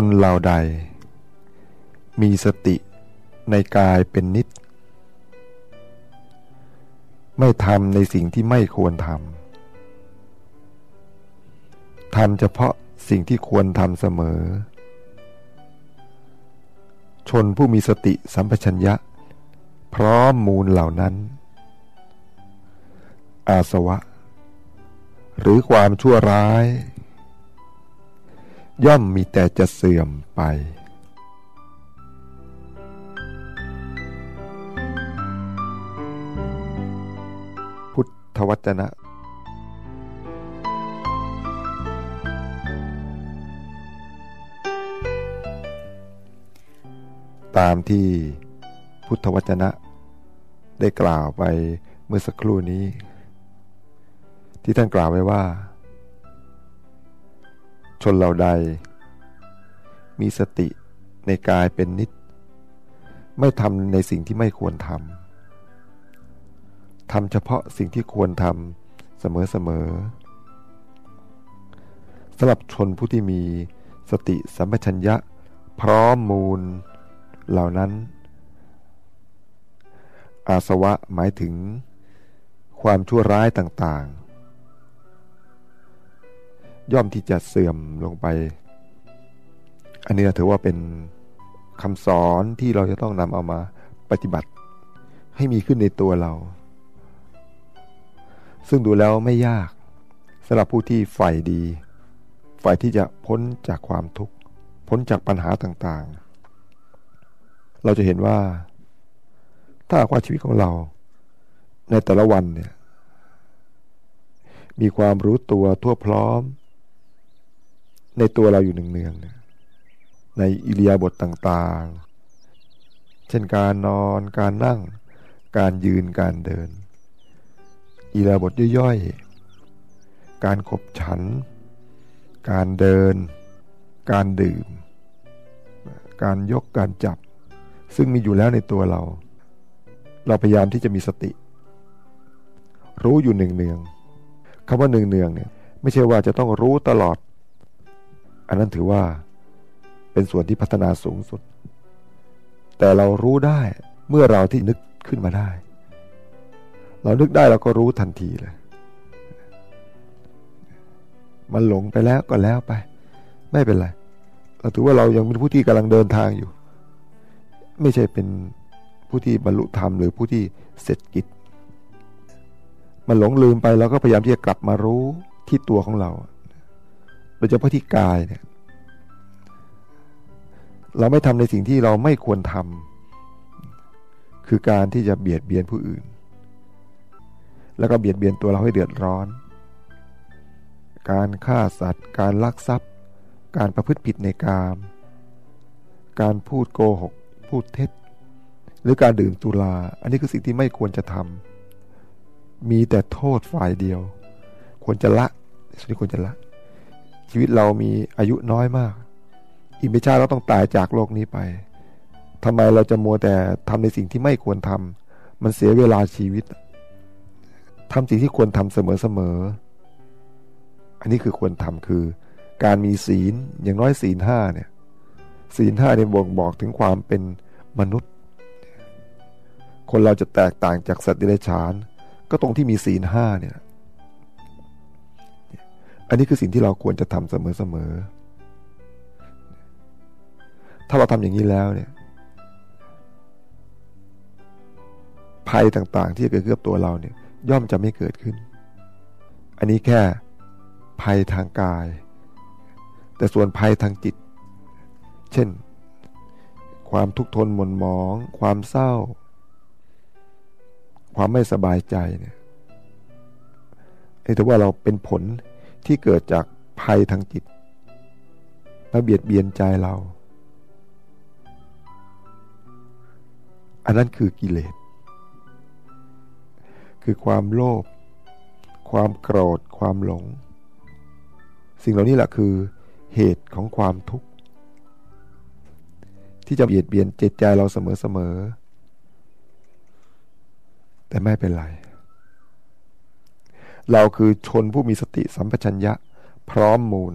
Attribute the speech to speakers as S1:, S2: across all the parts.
S1: ชนเหล่าใด มีสติในกายเป็นนิด ไม่ทำในสิ่งที่ไม่ควรทำทำเฉพาะสิ่งที่ควรทำเสมอ ชนผู้มีสติสัมปชัญญะ พร้อมมูลเหล่านั้น อาสวะ หรือความชั่วร้าย ย่อมมีแต่จะเสื่อมไป พุทธวจนะ ตามที่พุทธวจนะ ได้กล่าวไปเมื่อสักครู่นี้ ที่ท่านกล่าวไว้ว่า ชนเหล่าใด มีสติในกายเป็นนิด ไม่ทำในสิ่งที่ไม่ควรทำทำเฉพาะสิ่งที่ควรทำเสมอๆสำหรับชนผู้ที่มีสติสัมปชัญญะ พร้อมมูลเหล่านั้น อาสวะหมายถึงความชั่วร้ายต่างๆ ย่อมที่จะเสื่อมลงไป อันนี้ถือว่าเป็นคำสอนที่เราจะต้องนำเอามาปฏิบัติ ให้มีขึ้นในตัวเรา ซึ่งดูแล้วไม่ยากสำหรับผู้ที่ใฝ่ดี ใฝ่ที่จะพ้นจากความทุกข์ พ้นจากปัญหาต่างๆ เราจะเห็นว่า ถ้าว่าชีวิตของเรา ในแต่ละวันเนี่ยมีความรู้ตัวทั่วพร้อม ในตัวเราอยู่หนึ่งๆในอิริยาบถต่างๆ เช่นการนอนการนั่ง การยืนการเดิน อิริยาบถย่อยๆ การขบฉัน การเดิน การดื่ม การยกการจับ ซึ่งมีอยู่แล้วในตัวเรา เราพยายามที่จะมีสติ รู้อยู่หนึ่งเนืองคำว่าหนึ่งเนืองเนี่ยไม่ใช่ว่าจะต้องรู้ตลอด อันนั้นถือว่าเป็นส่วนที่พัฒนาสูงสุด แต่เรารู้ได้เมื่อเราที่นึกขึ้นมาได้ เรานึกได้เราก็รู้ทันทีเลย มันหลงไปแล้วก็แล้วไป ไม่เป็นไร เราถือว่าเรายังเป็นผู้ที่กำลังเดินทางอยู่ ไม่ใช่เป็นผู้ที่บรรลุธรรมหรือผู้ที่เสร็จกิจ มันหลงลืมไปเราก็พยายามที่จะกลับมารู้ที่ตัวของเรา โดยเฉพาะที่กายเนี่ยเราไม่ทำในสิ่งที่เราไม่ควรทำคือการที่จะเบียดเบียนผู้อื่น แล้วก็เบียดเบียนตัวเราให้เดือดร้อน การฆ่าสัตว์ การลักทรัพย์ การประพฤติผิดในกาม การพูดโกหก พูดเท็จ หรือการดื่มสุราอันนี้คือสิ่งที่ไม่ควรจะทำมีแต่โทษฝ่ายเดียว ควรจะละสิ่งที่ควรจะละ ชีวิตเรามีอายุน้อยมาก อีกไม่ช้าเราต้องตายจากโลกนี้ไปทำไมเราจะมัวแต่ทำในสิ่งที่ไม่ควรทำมันเสียเวลาชีวิตทำสิ่งที่ควรทำเสมอๆอันนี้คือควรทำคือ การมีศีลอย่างน้อยศีลห้าเนี่ยศีลห้าในบ่งบอกถึงความเป็นมนุษย์ คนเราจะแตกต่างจากสัตว์เดิเรกชันก็ตรงที่มีศีลห้าเนี่ย อันนี้คือสิ่งที่เราควรจะทำเสมอๆถ้าเราทำอย่างนี้แล้วเนี่ยภัยต่างๆ ที่เกิดขึ้นกับตัวเราเนี่ยย่อมจะไม่เกิดขึ้น อันนี้แค่ภัยทางกาย แต่ส่วนภัยทางจิต เช่น ความทุกข์ทนหม่นหมอง ความเศร้า ความไม่สบายใจเนี่ยไอ้แต่ว่าเราเป็นผล ที่เกิดจากภัยทางจิตมาเบียดเบียนใจเรา อันนั้นคือกิเลส คือความโลภ ความโกรธ ความหลง สิ่งเหล่านี้แหละคือเหตุของความทุกข์ ที่จะเบียดเบียนจิตใจเราเสมอๆ แต่ไม่เป็นไร เราคือชนผู้มีสติสัมปชัญญะพร้อมมูล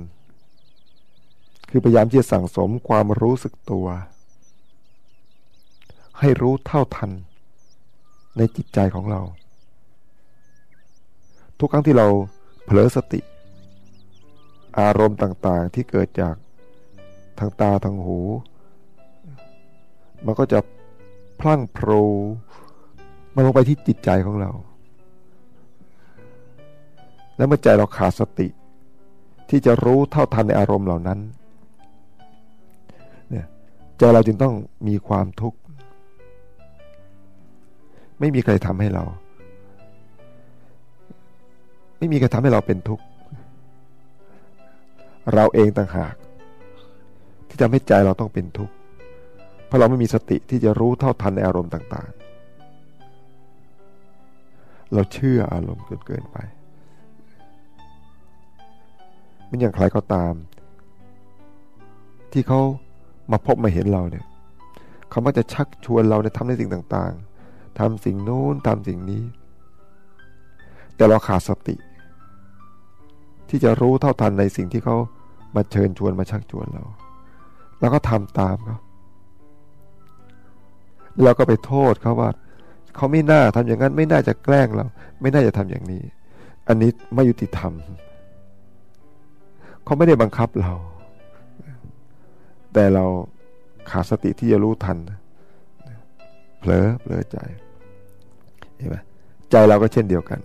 S1: คือพยายามที่จะสั่งสมความรู้สึกตัว ให้รู้เท่าทัน ในจิตใจของเรา ทุกครั้งที่เราเผลอสติ อารมณ์ต่างๆที่เกิดจากทางตาทางหู มันก็จะพลั่งโพรมันลงไปที่จิตใจของเรา แล้วเมื่อใจเราขาดสติ ที่จะรู้เท่าทันในอารมณ์เหล่านั้นเนี่ยใจเราจึงต้องมีความทุกข์ ไม่มีใครทำให้เรา ไม่มีใครทำให้เราเป็นทุกข์ เราเองต่างหาก ที่ทำให้ใจเราต้องเป็นทุกข์เพราะเราไม่มีสติที่จะรู้เท่าทันในอารมณ์ต่าง ๆ เราเชื่ออารมณ์เกินเกินไป มันอย่างใครก็ตาม ที่เขามาพบมาเห็นเราเนี่ยเขามักจะชักชวนเราในทำในสิ่งต่างๆทำสิ่งนู้นทำสิ่งนี้ แต่เราขาดสติ ที่จะรู้เท่าทันในสิ่งที่เขามาเชิญชวนมาชักชวนเรา แล้วก็ทำตามเขาเราก็ไปโทษเขาว่าเขาไม่น่าทำอย่างนั้น ไม่น่าจะแกล้งเรา ไม่น่าจะทำอย่างนี้ อันนี้ไม่ยุติธรรม เขาไม่ได้บังคับเรา แต่เราขาดสติที่จะรู้ทันเผลอเผลอใจเห็นไหมใจเราก็เช่นเดียวกัน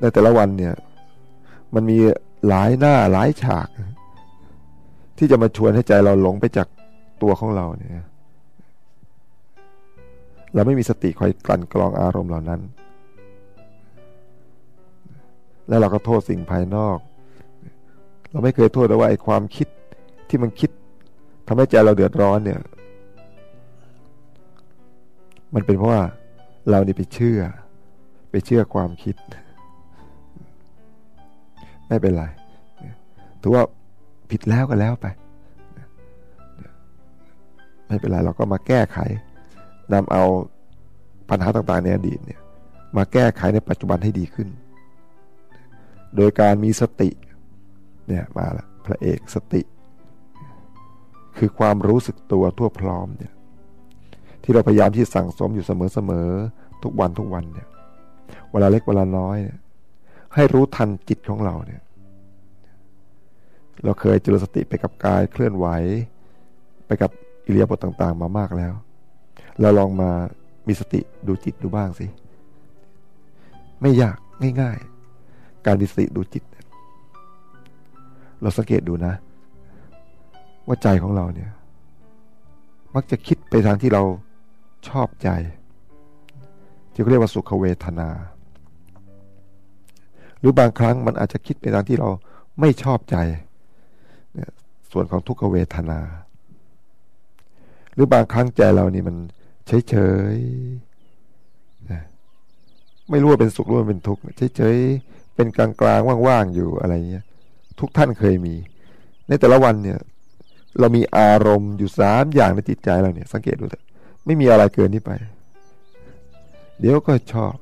S1: ในแต่ละวันเนี่ย มันมีหลายหน้าหลายฉาก ที่จะมาชวนให้ใจเราหลงไปจากตัวของเราเนี่ย เราไม่มีสติคอยกลั่นกรองอารมณ์เหล่านั้น แล้วเราก็โทษสิ่งภายนอก เราไม่เคยโทษแต่ว่าไอ้ความคิดที่มันคิดทำให้ใจเราเดือดร้อนเนี่ย มันเป็นเพราะว่าเรานี่ไปเชื่อ ไปเชื่อความคิด ไม่เป็นไรถือว่าผิดแล้วก็แล้วไป ไม่เป็นไรเราก็มาแก้ไขนำเอาปัญหาต่างๆในอดีตเนี่ย มาแก้ไขในปัจจุบันให้ดีขึ้น โดยการมีสติเนี่ยมาละพระเอกสติ คือความรู้สึกตัวทั่วพร้อมเนี่ยที่เราพยายามที่สั่งสมอยู่เสมอๆทุกวันทุกวันเนี่ยเวลาเล็กเวลาน้อยเนี่ยให้รู้ทันจิตของเราเนี่ยเราเคยเจริญสติไปกับกายเคลื่อนไหว ไปกับอิเลียบทต่าง ๆ มามากแล้ว เราลองมามีสติดูจิตดูบ้างสิ ไม่ยากง่าย ๆ การมีสติดูจิต เราสังเกตดูนะ ว่าใจของเราเนี่ย มักจะคิดไปทางที่เราชอบใจ ที่เรียกว่าสุขเวทนา หรือบางครั้งมันอาจจะคิดไปทางที่เราไม่ชอบใจ ส่วนของทุกขเวทนา หรือบางครั้งใจเรานี่มันเฉยๆไม่รู้ว่าเป็นสุขหรือว่าเป็นทุกข์เฉยๆ เป็นกลางๆว่างๆอยู่อะไรเงี้ยทุกท่านเคยมี ในแต่ละวันเนี่ย เรามีอารมณ์อยู่สามอย่างในจิตใจเราเนี่ย สังเกตดูเถอะไม่มีอะไรเกินนี้ไป เดี๋ยวก็ชอบ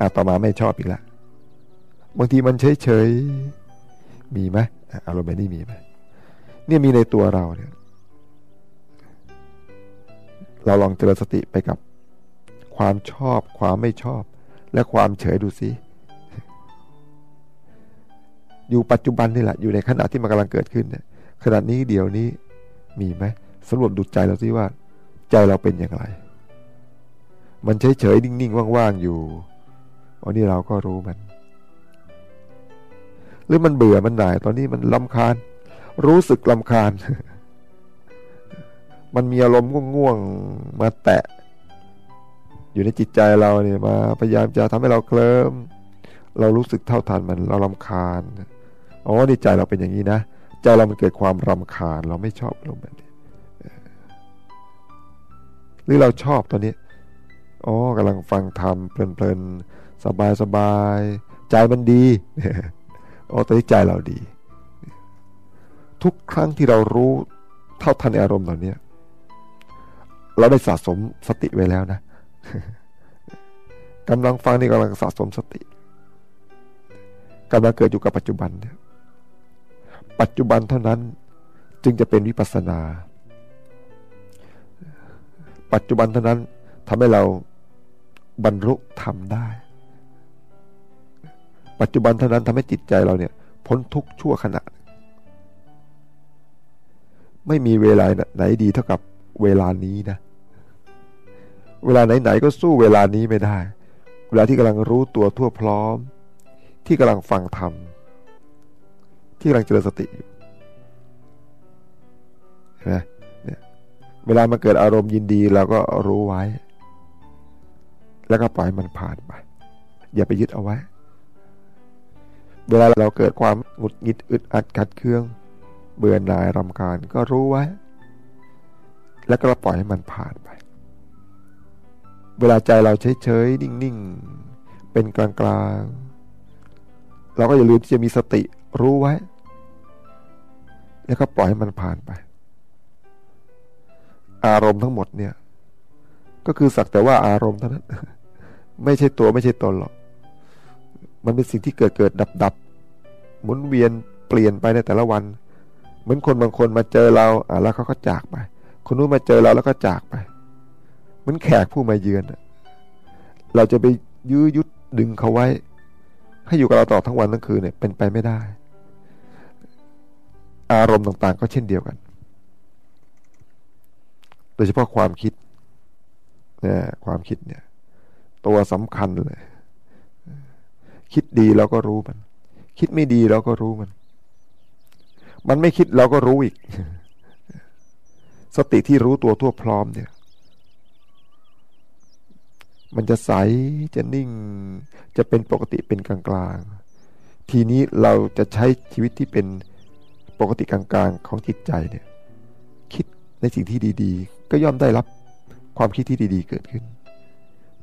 S1: อาต่อมาไม่ชอบอีกละบางทีมันเฉยๆมีไหมอารมณ์แบบนี้มีไหมเนี่ยมีในตัวเราเนี่ย เราลองเจริญสติไปกับความชอบความไม่ชอบ และความเฉยดูสิ อยู่ปัจจุบันนี่แหละ อยู่ในขณะที่มันกำลังเกิดขึ้นเนี่ยขณะนี้เดี๋ยวนี้มีไหมสำรวจดูใจเราสิว่า ใจเราเป็นอย่างไร มันเฉยเฉยนิ่งๆว่างๆอยู่อันนี้เราก็รู้มัน หรือมันเบื่อมันหน่ายตอนนี้มันลำคาญ รู้สึกลำคาญ มันมีอารมณ์ง่วงๆมาแตะ อยู่ในจิตใจเราเนี่ยมาพยายามจะทำให้เราเคลิ้มเรารู้สึกเท่าทันมันเราลำคาญ อ๋อนี่ใจเราเป็นอย่างนี้นะ ใจเรามันเกิดความรำคาญ เราไม่ชอบอารมณ์แบบนี้หรือเราชอบตอนนี้อ๋อกำลังฟังธรรมเพลินๆ สบายๆ ใจมันดีอ๋อตอนนี้ใจเราดี ทุกครั้งที่เรารู้เท่าทันอารมณ์เหล่านี้เราได้สะสมสติไว้แล้วนะกำลังฟังนี่กำลังสะสมสติกำลังเกิดอยู่กับปัจจุบันเนี่ย ปัจจุบันเท่านั้นจึงจะเป็นวิปัสนา ปัจจุบันเท่านั้นทำให้เราบรรลุธรรมได้ ปัจจุบันเท่านั้นทำให้จิตใจเราเนี่ย พ้นทุกชั่วขณะ ไม่มีเวลาไหนดีเท่ากับเวลานี้นะ เวลาไหนๆก็สู้เวลานี้ไม่ได้ เวลาที่กำลังรู้ตัวทั่วพร้อม ที่กำลังฟังธรรม ที่กำลังเจริญสติอยู่นะเนี่ยเวลามันเกิดอารมณ์ยินดีเราก็รู้ไว้ แล้วก็ปล่อยมันผ่านไป อย่าไปยึดเอาไว้ เวลาเราเกิดความหงุดหงิดอึดอัดขัดเคือง เบื่อหน่ายรำคาญก็รู้ไว้ แล้วก็ปล่อยให้มันผ่านไป เวลาใจเราเฉยๆนิ่งๆเป็นกลางๆเราก็อย่าลืมที่จะมีสติรู้ไว้ แล้วก็ปล่อยให้มันผ่านไป อารมณ์ทั้งหมดเนี่ย ก็คือสักแต่ว่าอารมณ์เท่านั้น ไม่ใช่ตัวไม่ใช่ตนหรอก มันเป็นสิ่งที่เกิดเกิดดับดับหมุนเวียนเปลี่ยนไปในแต่ละวัน เหมือนคนบางคนมาเจอเราอ่าแล้วเขาก็จากไป คนนู้นมาเจอเราแล้วก็จากไป เหมือนแขกผู้มาเยือนเราจะไปยื้อยุดดึงเขาไว้ ให้อยู่กับเราต่อทั้งวันทั้งคืนเนี่ยเป็นไปไม่ได้ อารมณ์ต่างๆ ก็เช่นเดียวกัน โดยเฉพาะความคิดเนี่ยความคิดเนี่ย ตัวสำคัญเลย คิดดีเราก็รู้มัน คิดไม่ดีเราก็รู้มัน มันไม่คิดเราก็รู้อีก สติที่รู้ตัวทั่วพร้อมเนี่ย มันจะใสจะนิ่ง จะเป็นปกติเป็นกลางๆ ทีนี้เราจะใช้ชีวิตที่เป็น ปกติกลางๆของจิตใจเนี่ยคิดในสิ่งที่ดีๆ ก็ย่อมได้รับความคิดที่ดีๆ เกิดขึ้น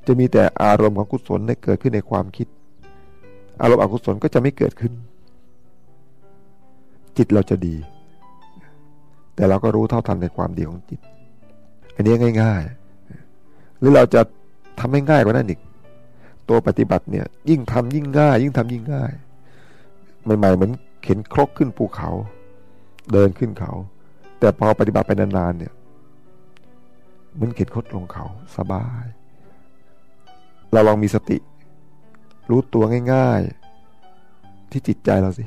S1: จะมีแต่อารมณ์ของกุศลในเกิดขึ้นในความคิด อารมณ์อกุศลก็จะไม่เกิดขึ้น จิตเราจะดี แต่เราก็รู้เท่าทันในความดีของจิต อันนี้ง่าย ๆ หรือเราจะทำให้ง่ายกว่านั้นอีก ตัวปฏิบัติเนี่ยยิ่งทำยิ่งง่าย ยิ่งทำยิ่งง่าย ใหม่ๆเหมือนเข็นครกขึ้นภูเขา เดินขึ้นเขา แต่พอปฏิบัติไปนานๆเนี่ยมันเข็ดคดลงเขาสบาย เราลองมีสติ รู้ตัวง่าย ๆ ที่จิตใจเราสิ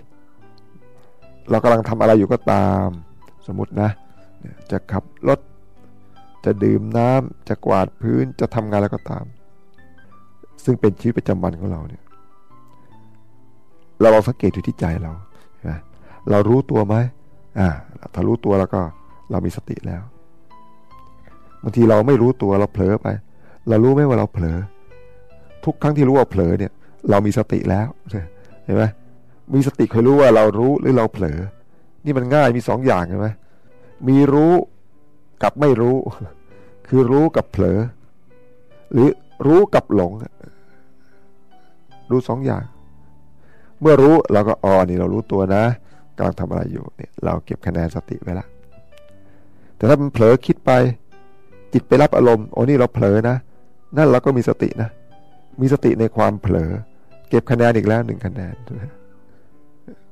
S1: เรากำลังทำอะไรอยู่ก็ตาม สมมตินะ จะขับรถ จะดื่มน้ำจะกวาดพื้นจะทำงานแล้วก็ตาม ซึ่งเป็นชีวิตประจำวันของเราเนี่ย เราลองสังเกตอยู่ที่ใจเรา เรารู้ตัวไหม อ่าถ้ารู้ตัวแล้วก็เรามีสติแล้วบางทีเราไม่รู้ตัวเราเผลอไป เรารู้ไหมว่าเราเผลอ ทุกครั้งที่รู้ว่าเผลอเนี่ย เรามีสติแล้วเห็นไหมมีสติเคยรู้ว่าเรารู้หรือเราเผลอ นี่มันง่ายมีสองอย่างใช่ไหมมีรู้กับไม่รู้ คือรู้กับเผลอ หรือรู้กับหลง รู้สองอย่าง เมื่อรู้เราก็อ๋อนี่เรารู้ตัวนะ กำลังทำอะไรอยู่เนี่ยเราเก็บคะแนนสติไว้ละแต่ถ้ามันเผลอคิดไป จิตไปรับอารมณ์โอ้นี่เราเผลอนะ นั่นเราก็มีสตินะ มีสติในความเผลอ เก็บคะแนนอีกแล้วหนึ่งคะแนน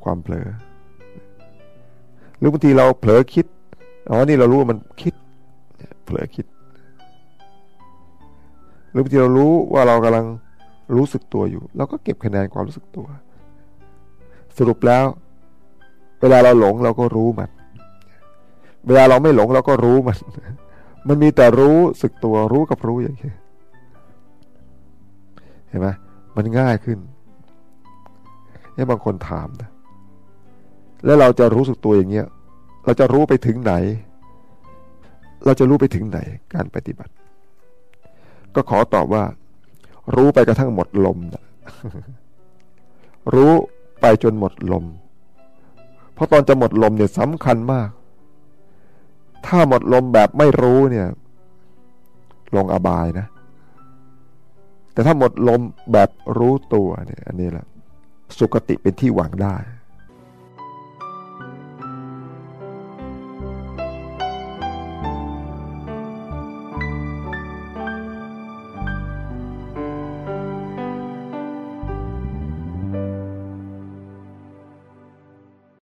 S1: ความเผลอ หรือบางทีเราเผลอคิดอ๋อนี่เรารู้ว่ามันคิดเผลอคิดหรือบางทีเรารู้ว่าเรากำลังรู้สึกตัวอยู่เราก็เก็บคะแนนความรู้สึกตัว สรุปแล้ว เวลาเราหลงเราก็รู้มัน เวลาเราไม่หลงเราก็รู้มัน มันมีแต่รู้สึกตัวรู้กับรู้อย่างนี้เห็นไหมมันง่ายขึ้นนี่บางคนถามนะแล้วเราจะรู้สึกตัวอย่างเงี้ย เราจะรู้ไปถึงไหน เราจะรู้ไปถึงไหนการปฏิบัติ ก็ขอตอบว่า รู้ไปกระทั่งหมดลมนะรู้ไปจนหมดลม ราะตอนจะหมดลมเนี่ยสำคัญมาก ถ้าหมดลมแบบไม่รู้เนี่ย ลงอบายนะ แต่ถ้าหมดลมแบบรู้ตัวเนี่ย อันนี้แหละ สุคติเป็นที่หวังได้